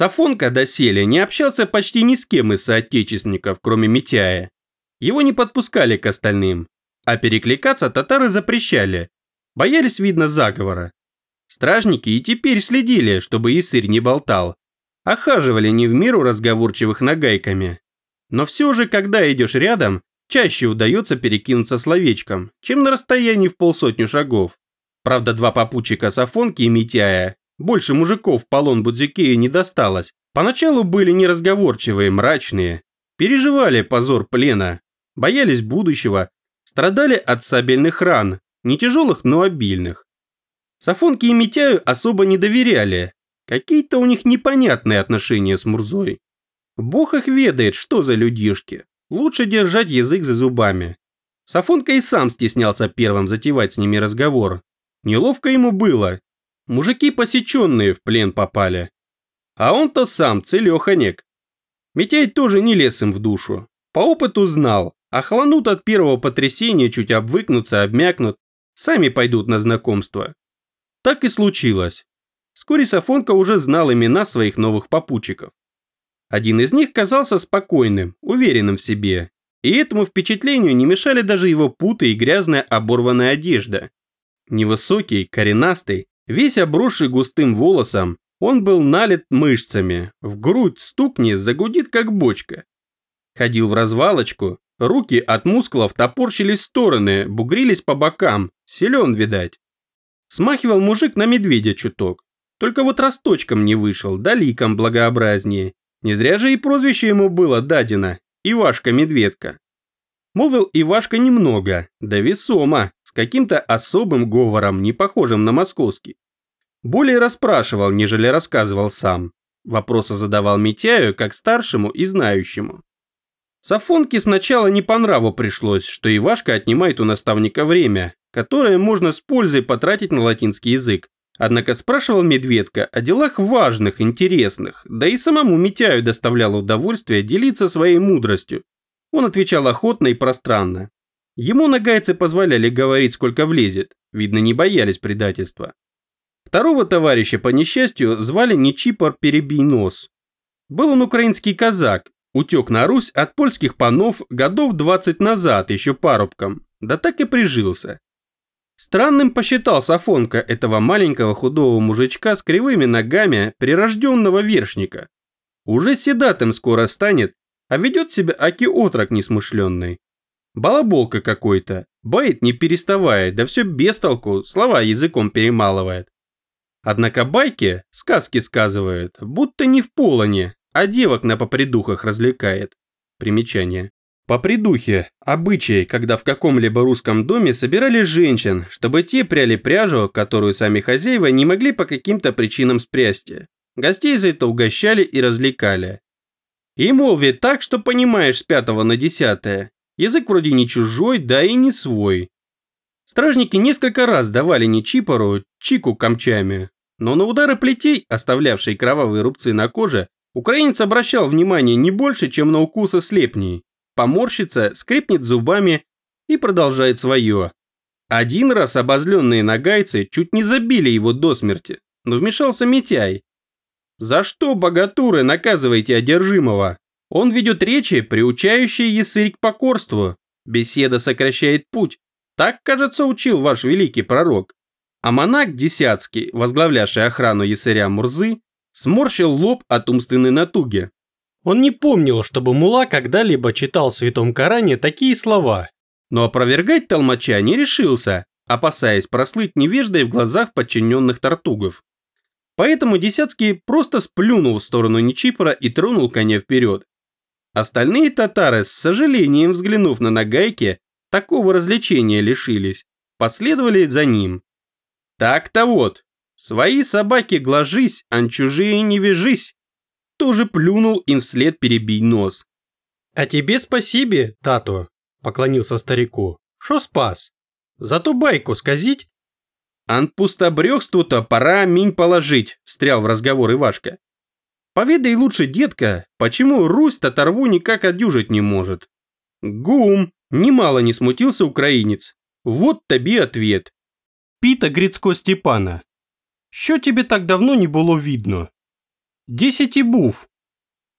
Сафонка доселе не общался почти ни с кем из соотечественников, кроме Митяя. Его не подпускали к остальным, а перекликаться татары запрещали. Боялись, видно, заговора. Стражники и теперь следили, чтобы Исырь не болтал. Охаживали не в меру разговорчивых нагайками. Но все же, когда идешь рядом, чаще удается перекинуться словечком, чем на расстоянии в полсотню шагов. Правда, два попутчика Сафонки и Митяя, больше мужиков полон Будзикею не досталось, поначалу были неразговорчивые, мрачные, переживали позор плена, боялись будущего, страдали от сабельных ран, не тяжелых, но обильных. Сафонке и Митяю особо не доверяли, какие-то у них непонятные отношения с Мурзой. Бог их ведает, что за людишки. Лучше держать язык за зубами. Сафонка и сам стеснялся первым затевать с ними разговор. Неловко ему было. Мужики посеченные в плен попали. А он-то сам целеханек. Митяй тоже не лез им в душу. По опыту знал, охланут от первого потрясения, чуть обвыкнутся, обмякнут, сами пойдут на знакомство. Так и случилось. Вскоре Сафонка уже знал имена своих новых попутчиков. Один из них казался спокойным, уверенным в себе, и этому впечатлению не мешали даже его путы и грязная оборванная одежда. Невысокий, коренастый, весь обросший густым волосом, он был налит мышцами, в грудь стукни, загудит как бочка. Ходил в развалочку, руки от мускулов топорщились в стороны, бугрились по бокам, силен, видать. Смахивал мужик на медведя чуток, только вот росточком не вышел, да ликом благообразнее. Не зря же и прозвище ему было дадено – Ивашка-медведка. Молвил Ивашка немного, да весомо, с каким-то особым говором, не похожим на московский. Более расспрашивал, нежели рассказывал сам. Вопросы задавал Митяю, как старшему и знающему. Сафонке сначала не по нраву пришлось, что Ивашка отнимает у наставника время, которое можно с пользой потратить на латинский язык, Однако спрашивал Медведка о делах важных, интересных, да и самому Митяю доставляло удовольствие делиться своей мудростью. Он отвечал охотно и пространно. Ему нагайцы позволяли говорить, сколько влезет, видно, не боялись предательства. Второго товарища, по несчастью, звали Нечипор Перебийнос. Был он украинский казак, утек на Русь от польских панов годов 20 назад, еще парубком, да так и прижился. Странным посчитал Сафонка этого маленького худого мужичка с кривыми ногами прирожденного вершника. Уже седатым скоро станет, а ведет себя аки отрок несмышленный. Балаболка какой-то, бает не переставая, да все без толку, слова языком перемалывает. Однако байки, сказки сказывает, будто не в полоне, а девок на попридухах развлекает. Примечание. По придухе, обычай, когда в каком-либо русском доме собирали женщин, чтобы те пряли пряжу, которую сами хозяева не могли по каким-то причинам спрясти. Гостей за это угощали и развлекали. И молви так, что понимаешь с пятого на десятое. Язык вроде не чужой, да и не свой. Стражники несколько раз давали не чипору, чику камчами, но на удары плетей, оставлявшие кровавые рубцы на коже, украинец обращал внимание не больше, чем на укусы слепней поморщится, скрипнет зубами и продолжает свое. Один раз обозленные нагайцы чуть не забили его до смерти, но вмешался Митяй. «За что, богатуры, наказываете одержимого? Он ведет речи, приучающие ясырь к покорству. Беседа сокращает путь. Так, кажется, учил ваш великий пророк». А монах Десяцкий, возглавлявший охрану ясыря Мурзы, сморщил лоб от умственной натуги. Он не помнил, чтобы Мула когда-либо читал в Святом Коране такие слова, но опровергать толмача не решился, опасаясь прослыть невеждой в глазах подчиненных тартугов. Поэтому Десяцкий просто сплюнул в сторону Нечипора и тронул коня вперед. Остальные татары, с сожалением взглянув на нагайки, такого развлечения лишились, последовали за ним. Так-то вот, свои собаки гложись, а чужие не вяжись тоже плюнул им вслед перебий нос. «А тебе спасибо, Тато», – поклонился старику. «Шо спас? Зато байку сказить?» «Ан пустобрёхству-то пора минь положить», – встрял в разговор Ивашка. «Поведай лучше, детка, почему Русь татарву никак одюжить не может?» «Гум!» – немало не смутился украинец. «Вот тебе ответ». «Пита Грицко Степана, що тебе так давно не было видно?» Десяти був.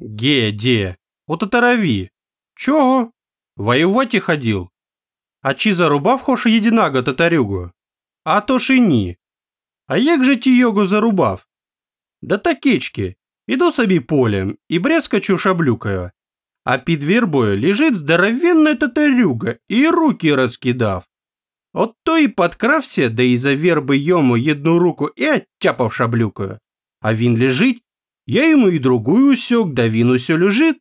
Ге, де, от отараві. Чого? Воювати ходив. А чи зарубав хош єдинага татарюгу? А то ж і ні. А як же ті його зарубав? Да такечки, іду собі полем і брязкачу шаблюкаю. А під вірбою лежить здоровенна татарюга і руки розкидав. От то і подкрався, да і за верби йому одну руку і оттяпав шаблюкою. А він лежить, я йому і другую усек, да він усьо лежить.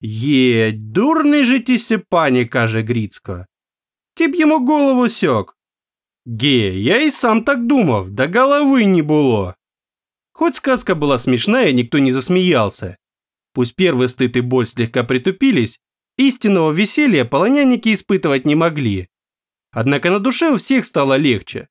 Єдь, дурний же тіся пані, каже Грицько. Ти б йому голову сьок. Ге, я и сам так думав, да головы не было. Хоть сказка была смешная, никто не засмеялся. Пусть первый стыд и боль слегка притупились, истинного веселья полонянники испытывать не могли. Однако на душе у всех стало легче.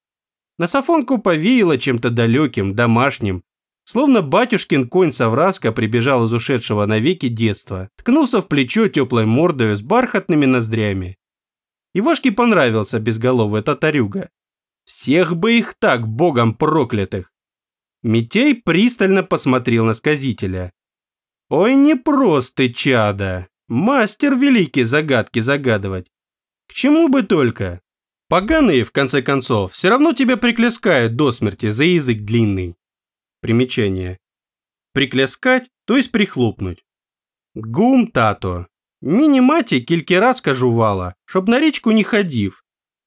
На Сафонку повеяло чем-то далеким, домашним, словно батюшкин конь Савраска прибежал из ушедшего навеки детства, ткнулся в плечо теплой мордою с бархатными ноздрями. Ивашке понравился безголовый татарюга. Всех бы их так, богом проклятых. Митей пристально посмотрел на сказителя. Ой, не просто чада. Мастер великий загадки загадывать. К чему бы только. Поганые, в конце концов, все равно тебя приклескают до смерти за язык длинный. Примечание. Приклескать, то есть прихлопнуть. Гум тато. Міні-маті кілька раз кажу вала, щоб на річку не ходив.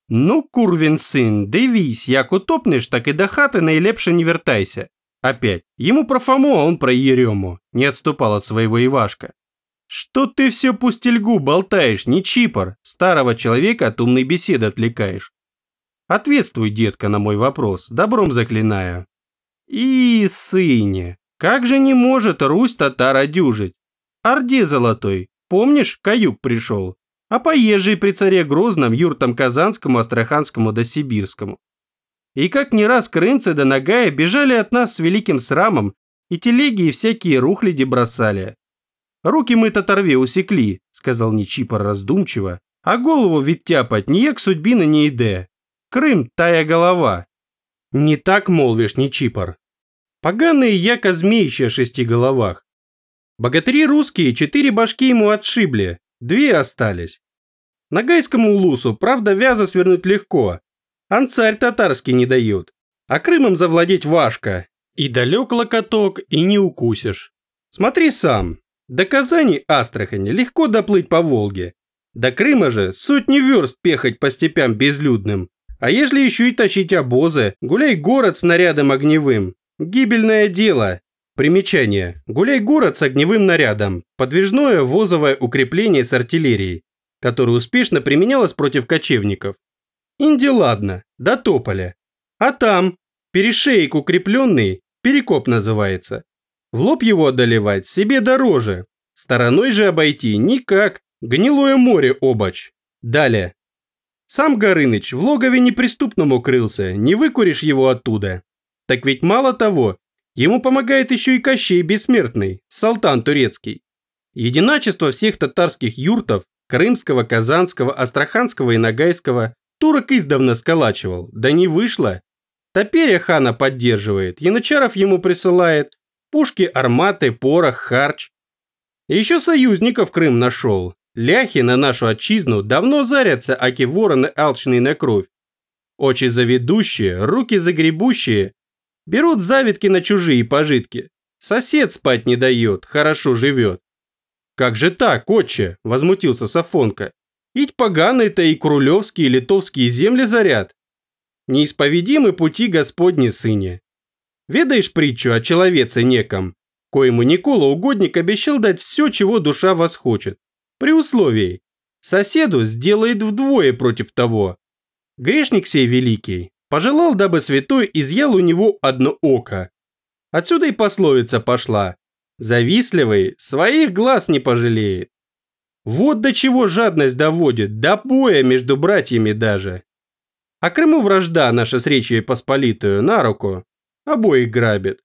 ну, курвін син, дивись, як утопнеш, так і до хати найлепше не вертайся. Опять, ему про Фому, а он про Ерему. Не отступал от своего Ивашка. Что ты все пустельгу болтаешь, не чипор, старого человека от умной беседы отвлекаешь? Ответствуй, детка, на мой вопрос, добром заклинаю. И, сыне, как же не может Русь татар одюжить? Орде золотой, помнишь, каюк пришел? А поезжий при царе Грозном, юртам Казанскому, Астраханскому да Сибирскому. И как не раз крымцы да Нагая бежали от нас с великим срамом и телеги и всякие рухляди бросали. Руки мы татарве усекли, сказал Нечипор раздумчиво, а голову ведь тяпать ніяк судьбина не йде. Крым тая голова. Не так молвишь, Нечипор. Поганые яко змеища о шести головах. Богатыри русские четыре башки ему отшибли, две остались. Нагайскому улусу, правда, вяза свернуть легко, Анцарь татарский не дают. А Крымом завладеть важко. И далек локоток, и не укусишь. Смотри сам. До Казани, Астрахани легко доплыть по Волге. До Крыма же сотни верст пехать по степям безлюдным. А ежели еще и тащить обозы, гуляй город с нарядом огневым. Гибельное дело. Примечание. Гуляй город с огневым нарядом. Подвижное возовое укрепление с артиллерией, которое успешно применялось против кочевников. Инди ладно, до тополя. А там, перешеек укрепленный, перекоп называется. В лоб его одолевать себе дороже. Стороной же обойти никак. Гнилое море обач. Далее. Сам Горыныч в логове неприступном укрылся, не выкуришь его оттуда. Так ведь мало того, ему помогает еще и Кощей Бессмертный, Салтан Турецкий. Единачество всех татарских юртов, крымского, казанского, астраханского и нагайского Турок издавна сколачивал, да не вышло. Топеря хана поддерживает, янычаров ему присылает, пушки, арматы, порох, харч. Еще союзников Крым нашел. Ляхи на нашу отчизну давно зарятся, аки вороны алчные на кровь. Очи заведущие, руки загребущие. Берут завитки на чужие пожитки. Сосед спать не дает, хорошо живет. «Как же так, отче?» – возмутился Сафонка. Ить поганые-то и крулевские, и литовские земли заряд. Неисповедимы пути Господни сыне. Ведаешь притчу о человеце неком, коему Никола угодник обещал дать все, чего душа вас хочет, при условии, соседу сделает вдвое против того. Грешник сей великий пожелал, дабы святой изъял у него одно око. Отсюда и пословица пошла. Завистливый своих глаз не пожалеет. Вот до чего жадность доводит, до боя между братьями даже. А Крыму вражда наша с Речью Посполитую на руку, обоих грабит.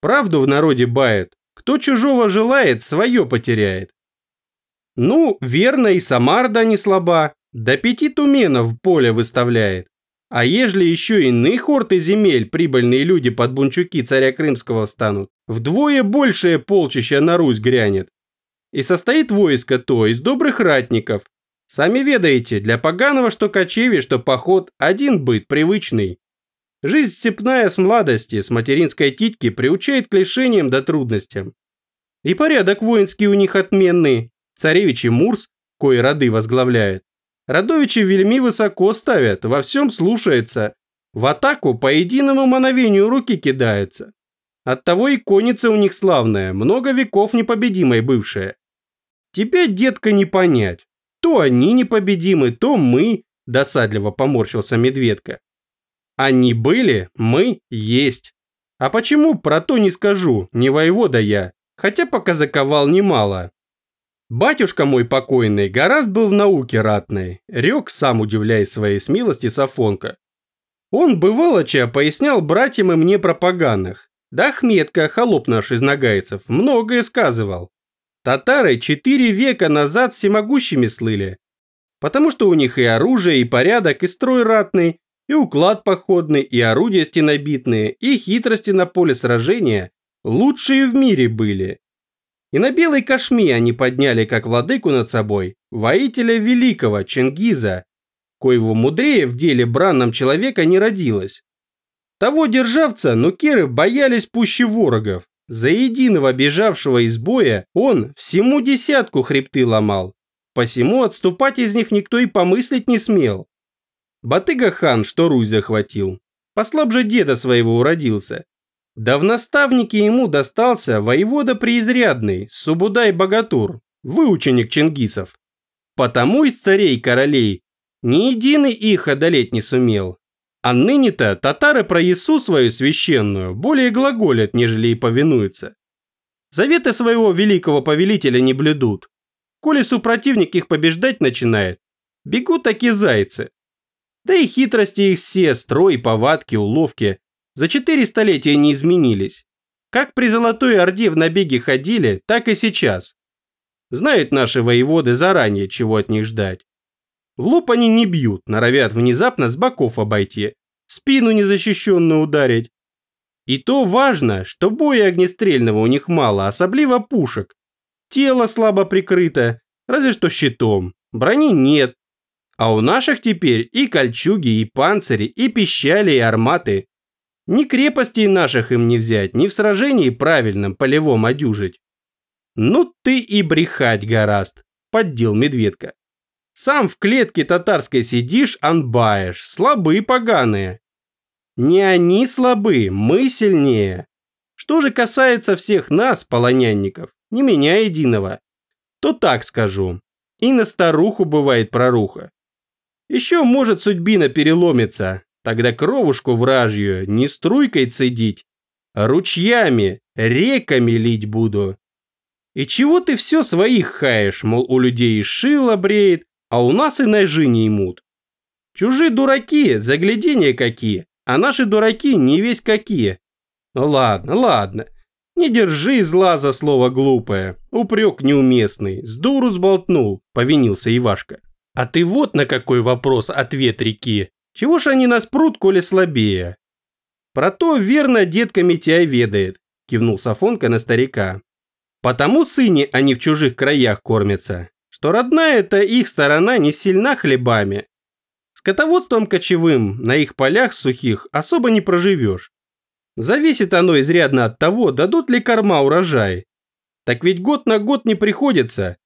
Правду в народе бает, кто чужого желает, свое потеряет. Ну, верно, и сама Орда не слаба, до пяти туменов поле выставляет. А ежели еще иных орд и земель прибыльные люди под бунчуки царя Крымского встанут, вдвое большее полчища на Русь грянет. И состоит войско то из добрых ратников. Сами ведаете, для поганого что кочевье, что поход, один быт привычный. Жизнь степная с младости, с материнской титьки приучает к лишениям да трудностям. И порядок воинский у них отменный. Царевич и Мурс, кои роды возглавляет, Радовичи вельми высоко ставят, во всем слушается. В атаку по единому мановению руки кидаются. Оттого и конница у них славная, много веков непобедимой бывшая. Тебе, детка, не понять. То они непобедимы, то мы, досадливо поморщился медведка. Они были, мы есть. А почему, про то не скажу, не воевода я, хотя пока заковал немало. Батюшка мой покойный гораздо был в науке ратной, рек сам удивляясь своей смелости Сафонка. Он бывалоча пояснял братьям и мне про поганых. Да Ахметка, холоп наш из нагайцев, многое сказывал. Татары четыре века назад всемогущими слыли, потому что у них и оружие, и порядок, и строй ратный, и уклад походный, и орудия стенобитные, и хитрости на поле сражения лучшие в мире были. И на белой кошме они подняли как владыку над собой воителя великого Чингиза, коего мудрее в деле бранном человека не родилось. Того державца нукеры боялись пуще ворогов. За единого бежавшего из боя он всему десятку хребты ломал. Посему отступать из них никто и помыслить не смел. Батыга хан, что Русь захватил, послабже деда своего уродился, да в наставнике ему достался воевода преизрядный, Субудай-Богатур, выученик чингисов. Потому из царей королей ни единый их одолеть не сумел. А ныне-то татары про Иису свою священную более глаголят, нежели и повинуются. Заветы своего великого повелителя не блюдут. Коли супротивник их побеждать начинает, бегут такие зайцы. Да и хитрости их все, строй, повадки, уловки за четыре столетия не изменились. Как при Золотой Орде в набеги ходили, так и сейчас. Знают наши воеводы заранее, чего от них ждать. В лоб они не бьют, норовят внезапно с боков обойти, спину незащищенную ударить. И то важно, что боя огнестрельного у них мало, особливо пушек. Тело слабо прикрыто, разве что щитом, брони нет. А у наших теперь и кольчуги, и панцири, и пищали, и арматы. Ни крепостей наших им не взять, ни в сражении правильном полевом одюжить. Ну ты и брехать гораст, поддел медведка. Сам в клетке татарской сидишь, анбаешь, слабы поганые. Не они слабы, мы сильнее. Что же касается всех нас, полонянников, не меня единого, то так скажу. И на старуху бывает проруха. Еще может судьбина переломиться, Тогда кровушку вражью не струйкой цедить, а ручьями, реками лить буду. И чего ты все своих хаешь, мол, у людей и шило бреет, а у нас и ножи не имут. Чужие дураки, заглядения какие, а наши дураки не весь какие. Ну ладно, ладно, не держи зла за слово глупое, упрек неуместный, с дуру сболтнул, повинился Ивашка. А ты вот на какой вопрос ответ реки. Чего ж они нас прут, коли слабее? Про то верно детка Митяй ведает, кивнул Сафонка на старика. Потому сыне они в чужих краях кормятся, что родная-то их сторона не сильна хлебами. Скотоводством кочевым на их полях сухих особо не проживешь. Зависит оно изрядно от того, дадут ли корма урожай. Так ведь год на год не приходится.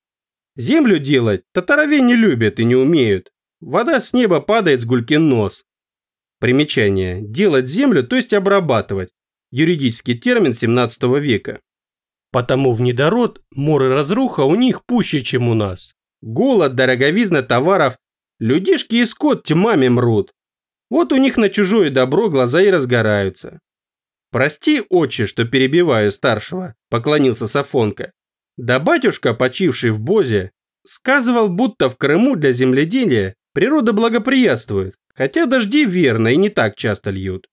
Землю делать татарове не любят и не умеют. Вода с неба падает с гулькин нос. Примечание. Делать землю, то есть обрабатывать. Юридический термин 17 века. Потому в недород мор и разруха у них пуще, чем у нас. Голод, дороговизна товаров, людишки и скот тьмами мрут. Вот у них на чужое добро глаза и разгораются. «Прости, отче, что перебиваю старшего», – поклонился Сафонка. Да батюшка, почивший в Бозе, сказывал, будто в Крыму для земледелия Природа благоприятствует, хотя дожди верно и не так часто льют.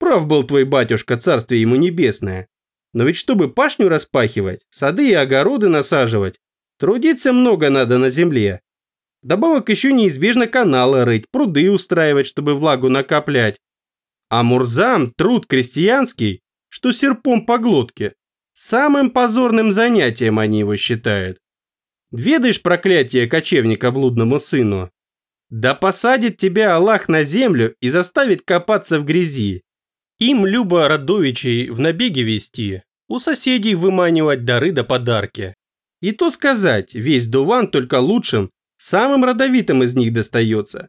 Прав был твой батюшка, царствие ему небесное. Но ведь чтобы пашню распахивать, сады и огороды насаживать, трудиться много надо на земле. Добавок еще неизбежно каналы рыть, пруды устраивать, чтобы влагу накоплять. А Мурзам труд крестьянский, что серпом по глотке. Самым позорным занятием они его считают. Ведаешь проклятие кочевника блудному сыну? Да посадит тебя Аллах на землю и заставит копаться в грязи. Им Люба Радовичей в набеги вести, у соседей выманивать дары да подарки. И то сказать, весь Дуван только лучшим, самым родовитым из них достается.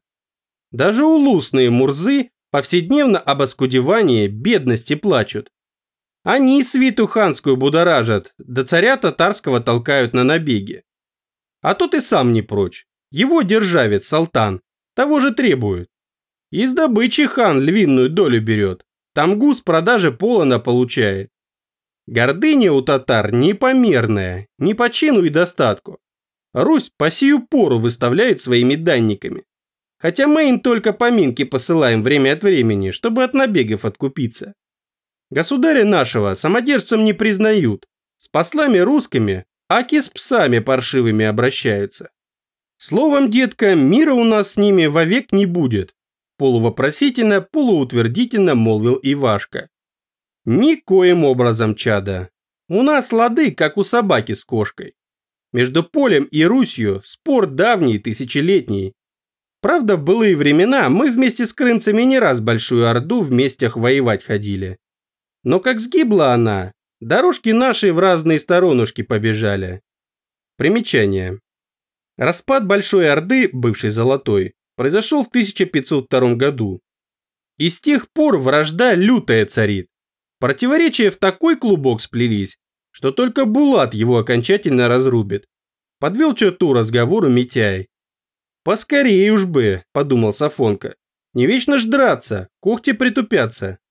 Даже улусные мурзы повседневно об оскудевании, бедности плачут. Они свиту ханскую будоражат, да царя татарского толкают на набеги. А тот и сам не прочь. Его державец, Салтан, того же требует. Из добычи хан львиную долю берет. Тамгу с продажи полона получает. Гордыня у татар непомерная, не по чину и достатку. Русь по сию пору выставляет своими данниками. Хотя мы им только поминки посылаем время от времени, чтобы от набегов откупиться. Государя нашего самодержцам не признают. С послами русскими, аки с псами паршивыми обращаются. Словом, детка, мира у нас с ними вовек не будет. Полувопросительно, полуутвердительно молвил Ивашка. Никоим образом, чада. У нас лады, как у собаки с кошкой. Между полем и Русью спор давний, тысячелетний. Правда, в былые времена мы вместе с крымцами не раз Большую Орду вместе воевать ходили. Но как сгибла она, дорожки наши в разные сторонушки побежали. Примечание. Распад Большой Орды, бывшей Золотой, произошел в 1502 году. И с тех пор вражда лютая царит. Противоречия в такой клубок сплелись, что только Булат его окончательно разрубит. Подвел черту разговору Митяй. «Поскорее уж бы», – подумал Сафонка. «Не вечно ж драться, когти притупятся.